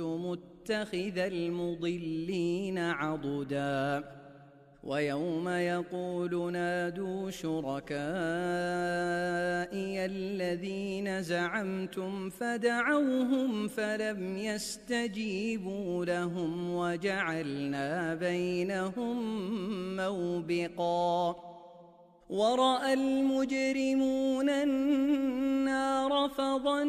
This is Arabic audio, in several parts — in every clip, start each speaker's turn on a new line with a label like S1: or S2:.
S1: متخذ المضلين عضداً. ويوم يقول نادوا شركائي الذين زعمتم فدعوهم فلم يستجيبوا لهم وجعلنا بينهم موبقا. ورأى المجرمون النار فظنوا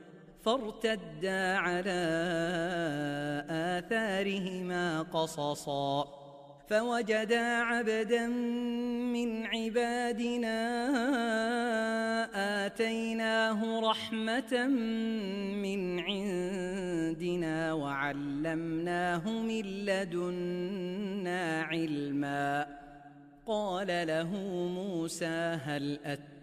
S1: فارتدا على آثارهما قصصا فوجدا عبدا من عبادنا آتيناه رحمة من عندنا وعلمناه من لدنا علما. قال له موسى هل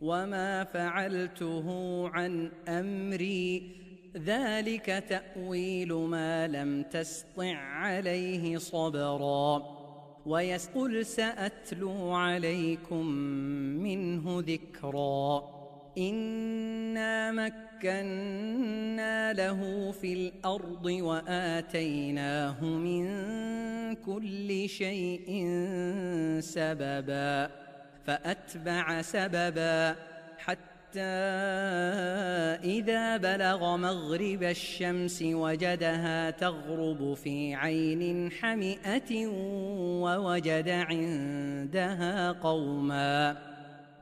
S1: وما فعلته عن امري. ذلك تاويل ما لم تسطع عليه صبرا. ويسقل ساتلو عليكم منه ذكرا. انا مكنا له في الأرض واتيناه من كل شيء سببا. فأتبع سببا حتى إذا بلغ مغرب الشمس وجدها تغرب في عين حمئة ووجد عندها قوما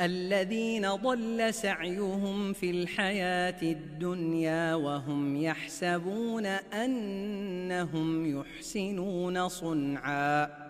S1: الذين ضل سعيهم في الحياة الدنيا وهم يحسبون أنهم يحسنون صنعا.